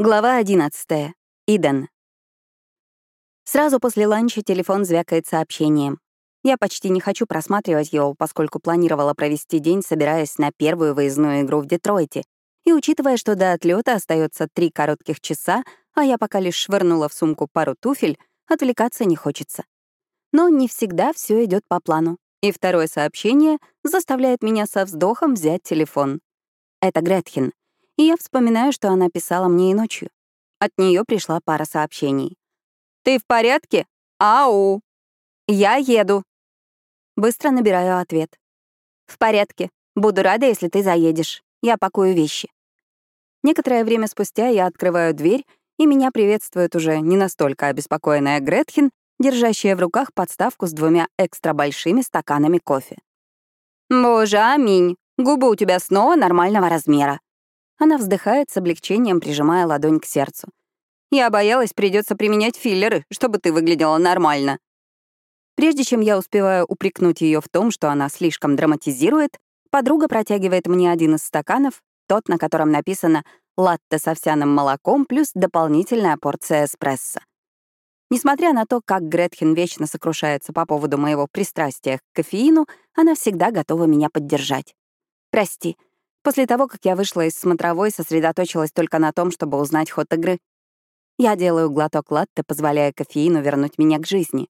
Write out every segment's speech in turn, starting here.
Глава 11. Иден. Сразу после ланча телефон звякает сообщением. Я почти не хочу просматривать его, поскольку планировала провести день, собираясь на первую выездную игру в Детройте. И учитывая, что до отлета остается три коротких часа, а я пока лишь швырнула в сумку пару туфель, отвлекаться не хочется. Но не всегда все идет по плану. И второе сообщение заставляет меня со вздохом взять телефон. Это Гретхен и я вспоминаю, что она писала мне и ночью. От нее пришла пара сообщений. «Ты в порядке? Ау! Я еду!» Быстро набираю ответ. «В порядке. Буду рада, если ты заедешь. Я пакую вещи». Некоторое время спустя я открываю дверь, и меня приветствует уже не настолько обеспокоенная Гретхен, держащая в руках подставку с двумя экстра большими стаканами кофе. «Боже, аминь! Губы у тебя снова нормального размера», она вздыхает с облегчением, прижимая ладонь к сердцу. «Я боялась, придется применять филлеры, чтобы ты выглядела нормально». Прежде чем я успеваю упрекнуть ее в том, что она слишком драматизирует, подруга протягивает мне один из стаканов, тот, на котором написано «латте с овсяным молоком плюс дополнительная порция эспрессо». Несмотря на то, как Гретхен вечно сокрушается по поводу моего пристрастия к кофеину, она всегда готова меня поддержать. «Прости, После того, как я вышла из смотровой, сосредоточилась только на том, чтобы узнать ход игры. Я делаю глоток латте, позволяя кофеину вернуть меня к жизни.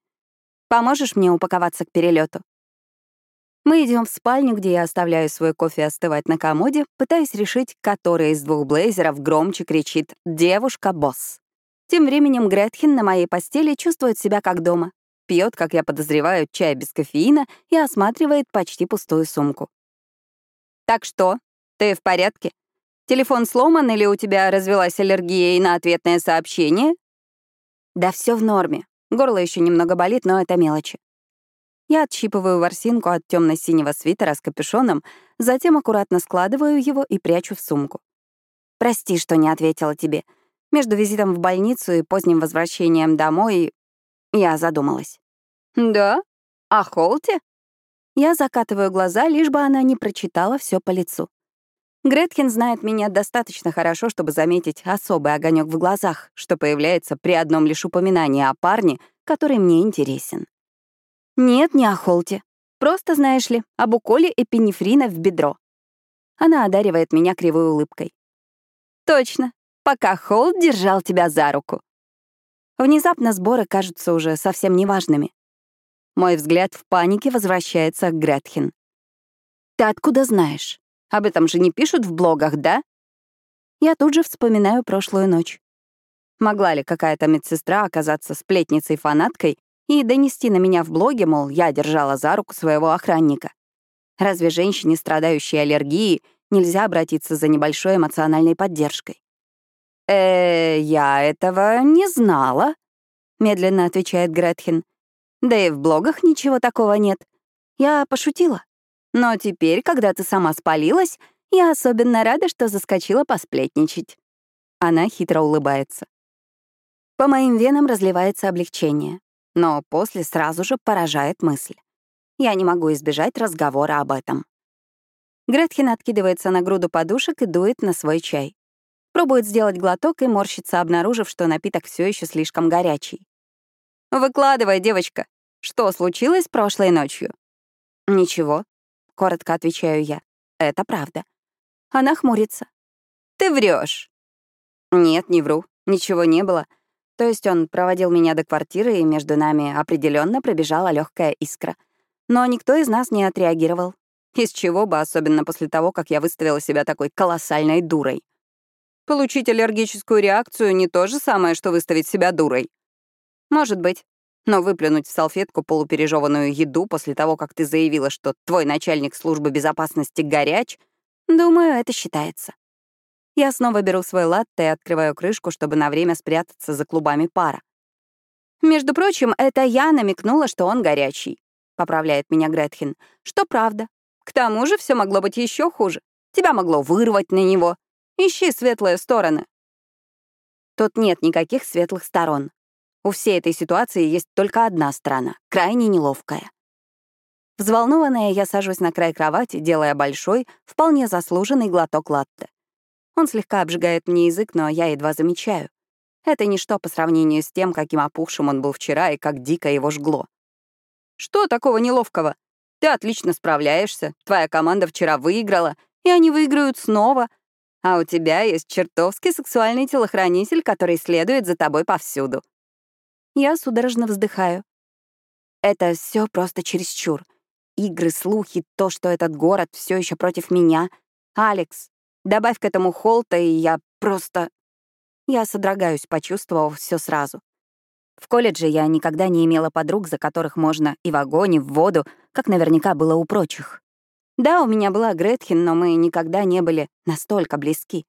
Поможешь мне упаковаться к перелету? Мы идем в спальню, где я оставляю свой кофе остывать на комоде, пытаясь решить, который из двух блейзеров громче кричит «Девушка-босс». Тем временем Гретхен на моей постели чувствует себя как дома. Пьет, как я подозреваю, чай без кофеина и осматривает почти пустую сумку. «Так что, ты в порядке? Телефон сломан или у тебя развелась аллергия и на ответное сообщение? Да все в норме. Горло еще немного болит, но это мелочи. Я отщипываю ворсинку от темно синего свитера с капюшоном, затем аккуратно складываю его и прячу в сумку. Прости, что не ответила тебе. Между визитом в больницу и поздним возвращением домой я задумалась. Да? О Холте? Я закатываю глаза, лишь бы она не прочитала все по лицу. Гретхен знает меня достаточно хорошо, чтобы заметить особый огонек в глазах, что появляется при одном лишь упоминании о парне, который мне интересен. Нет, не о Холте. Просто, знаешь ли, об уколе эпинефрина в бедро. Она одаривает меня кривой улыбкой. Точно, пока Холт держал тебя за руку. Внезапно сборы кажутся уже совсем неважными. Мой взгляд в панике возвращается к Гретхен. «Ты откуда знаешь?» Об этом же не пишут в блогах, да? Я тут же вспоминаю прошлую ночь. Могла ли какая-то медсестра оказаться сплетницей-фанаткой и донести на меня в блоге, мол, я держала за руку своего охранника? Разве женщине, страдающей аллергией, нельзя обратиться за небольшой эмоциональной поддержкой? «Э, я этого не знала», — медленно отвечает Гретхен. «Да и в блогах ничего такого нет. Я пошутила. Но теперь, когда ты сама спалилась, я особенно рада, что заскочила посплетничать». Она хитро улыбается. По моим венам разливается облегчение, но после сразу же поражает мысль. Я не могу избежать разговора об этом. Гретхен откидывается на груду подушек и дует на свой чай. Пробует сделать глоток и морщится, обнаружив, что напиток все еще слишком горячий. «Выкладывай, девочка. Что случилось прошлой ночью?» «Ничего коротко отвечаю я. Это правда. Она хмурится. Ты врешь. Нет, не вру. Ничего не было. То есть он проводил меня до квартиры, и между нами определенно пробежала легкая искра. Но никто из нас не отреагировал. Из чего бы, особенно после того, как я выставила себя такой колоссальной дурой. Получить аллергическую реакцию — не то же самое, что выставить себя дурой. Может быть. Но выплюнуть в салфетку полупережеванную еду после того, как ты заявила, что твой начальник службы безопасности горяч, думаю, это считается. Я снова беру свой латте и открываю крышку, чтобы на время спрятаться за клубами пара. «Между прочим, это я намекнула, что он горячий», — поправляет меня Гретхен. «Что правда. К тому же все могло быть еще хуже. Тебя могло вырвать на него. Ищи светлые стороны». Тут нет никаких светлых сторон. У всей этой ситуации есть только одна сторона, крайне неловкая. Взволнованная, я сажусь на край кровати, делая большой, вполне заслуженный глоток латте. Он слегка обжигает мне язык, но я едва замечаю. Это ничто по сравнению с тем, каким опухшим он был вчера и как дико его жгло. «Что такого неловкого? Ты отлично справляешься, твоя команда вчера выиграла, и они выиграют снова, а у тебя есть чертовски сексуальный телохранитель, который следует за тобой повсюду». Я судорожно вздыхаю. Это все просто чересчур. Игры, слухи, то, что этот город все еще против меня. Алекс, добавь к этому Холта, и я просто... Я содрогаюсь, почувствовав все сразу. В колледже я никогда не имела подруг, за которых можно и в огонь, и в воду, как наверняка было у прочих. Да, у меня была Гретхен, но мы никогда не были настолько близки.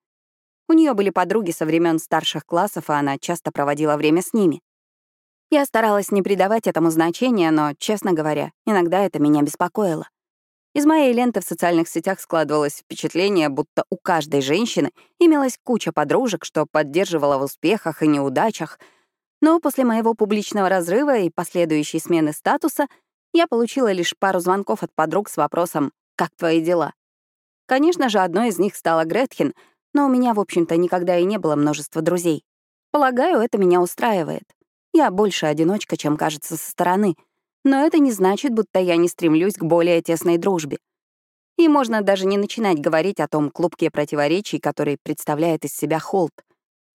У нее были подруги со времен старших классов, и она часто проводила время с ними. Я старалась не придавать этому значения, но, честно говоря, иногда это меня беспокоило. Из моей ленты в социальных сетях складывалось впечатление, будто у каждой женщины имелась куча подружек, что поддерживала в успехах и неудачах. Но после моего публичного разрыва и последующей смены статуса я получила лишь пару звонков от подруг с вопросом «Как твои дела?». Конечно же, одной из них стала Гретхен, но у меня, в общем-то, никогда и не было множества друзей. Полагаю, это меня устраивает. Я больше одиночка, чем кажется со стороны. Но это не значит, будто я не стремлюсь к более тесной дружбе. И можно даже не начинать говорить о том клубке противоречий, который представляет из себя Холт.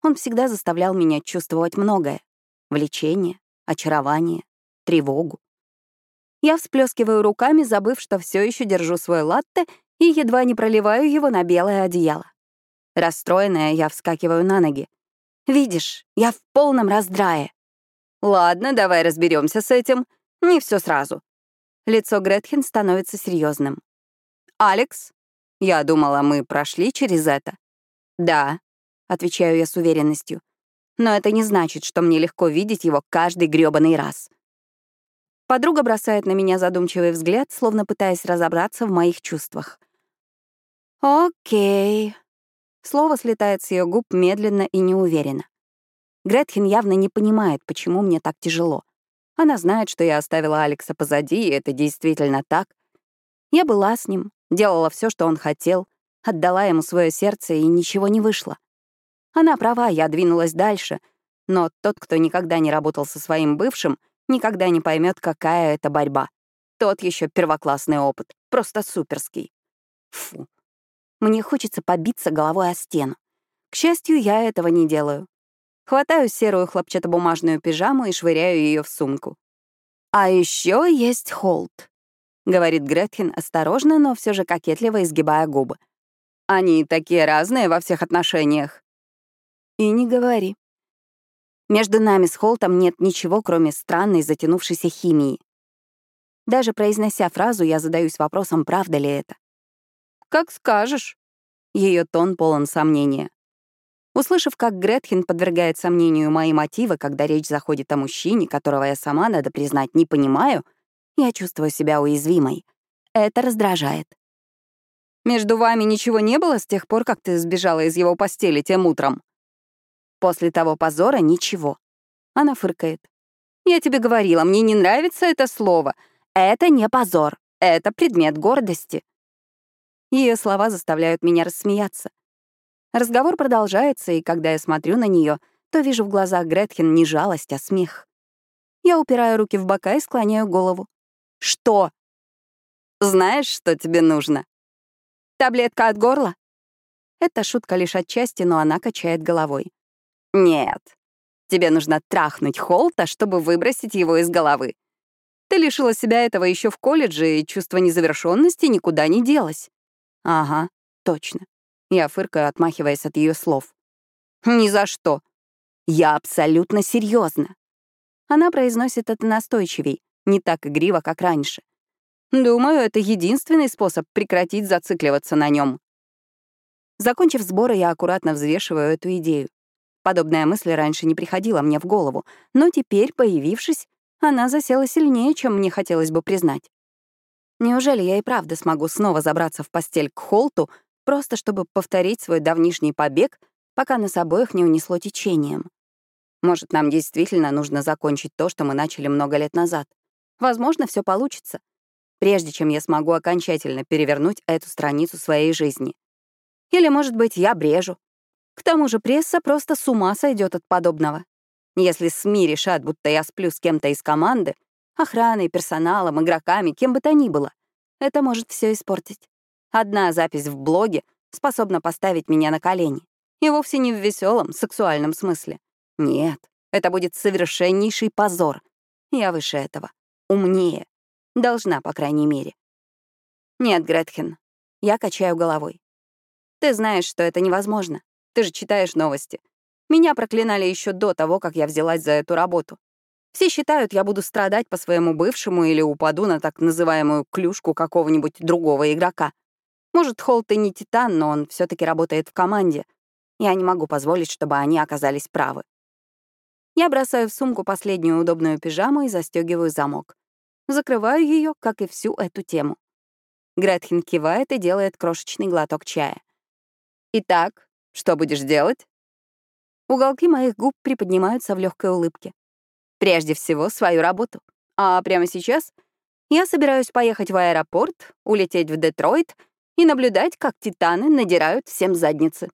Он всегда заставлял меня чувствовать многое — влечение, очарование, тревогу. Я всплескиваю руками, забыв, что все еще держу свой латте и едва не проливаю его на белое одеяло. Расстроенная, я вскакиваю на ноги. «Видишь, я в полном раздрае. Ладно, давай разберемся с этим. Не все сразу. Лицо Гретхен становится серьезным. Алекс, я думала, мы прошли через это. Да, отвечаю я с уверенностью. Но это не значит, что мне легко видеть его каждый грёбаный раз. Подруга бросает на меня задумчивый взгляд, словно пытаясь разобраться в моих чувствах. «Окей». Слово слетает с ее губ медленно и неуверенно. Гретхен явно не понимает, почему мне так тяжело. Она знает, что я оставила Алекса позади, и это действительно так. Я была с ним, делала все, что он хотел, отдала ему свое сердце, и ничего не вышло. Она права, я двинулась дальше, но тот, кто никогда не работал со своим бывшим, никогда не поймет, какая это борьба. Тот еще первоклассный опыт, просто суперский. Фу. Мне хочется побиться головой о стену. К счастью, я этого не делаю. Хватаю серую хлопчатобумажную пижаму и швыряю ее в сумку. «А еще есть Холт», — говорит Гретхен осторожно, но все же кокетливо изгибая губы. «Они такие разные во всех отношениях». «И не говори». Между нами с Холтом нет ничего, кроме странной затянувшейся химии. Даже произнося фразу, я задаюсь вопросом, правда ли это. «Как скажешь». Ее тон полон сомнения. Услышав, как Гретхен подвергает сомнению мои мотивы, когда речь заходит о мужчине, которого я сама, надо признать, не понимаю, я чувствую себя уязвимой. Это раздражает. «Между вами ничего не было с тех пор, как ты сбежала из его постели тем утром?» После того позора ничего. Она фыркает. «Я тебе говорила, мне не нравится это слово. Это не позор, это предмет гордости». Ее слова заставляют меня рассмеяться. Разговор продолжается, и когда я смотрю на нее, то вижу в глазах Гретхен не жалость, а смех. Я упираю руки в бока и склоняю голову. «Что?» «Знаешь, что тебе нужно?» «Таблетка от горла?» Это шутка лишь отчасти, но она качает головой. «Нет. Тебе нужно трахнуть Холта, чтобы выбросить его из головы. Ты лишила себя этого еще в колледже, и чувство незавершенности никуда не делось». «Ага, точно. Я фыркаю, отмахиваясь от ее слов. «Ни за что. Я абсолютно серьезно. Она произносит это настойчивей, не так игриво, как раньше. Думаю, это единственный способ прекратить зацикливаться на нем. Закончив сборы, я аккуратно взвешиваю эту идею. Подобная мысль раньше не приходила мне в голову, но теперь, появившись, она засела сильнее, чем мне хотелось бы признать. Неужели я и правда смогу снова забраться в постель к Холту просто чтобы повторить свой давнишний побег, пока нас обоих не унесло течением. Может, нам действительно нужно закончить то, что мы начали много лет назад. Возможно, все получится, прежде чем я смогу окончательно перевернуть эту страницу своей жизни. Или, может быть, я брежу, К тому же пресса просто с ума сойдет от подобного. Если СМИ решат, будто я сплю с кем-то из команды, охраной, персоналом, игроками, кем бы то ни было, это может все испортить. Одна запись в блоге способна поставить меня на колени. И вовсе не в веселом, сексуальном смысле. Нет, это будет совершеннейший позор. Я выше этого. Умнее. Должна, по крайней мере. Нет, Гретхен, я качаю головой. Ты знаешь, что это невозможно. Ты же читаешь новости. Меня проклинали еще до того, как я взялась за эту работу. Все считают, я буду страдать по своему бывшему или упаду на так называемую клюшку какого-нибудь другого игрока. Может, Холт и не титан, но он все таки работает в команде. Я не могу позволить, чтобы они оказались правы. Я бросаю в сумку последнюю удобную пижаму и застегиваю замок. Закрываю ее, как и всю эту тему. Гретхен кивает и делает крошечный глоток чая. «Итак, что будешь делать?» Уголки моих губ приподнимаются в легкой улыбке. Прежде всего, свою работу. А прямо сейчас я собираюсь поехать в аэропорт, улететь в Детройт и наблюдать, как титаны надирают всем задницы.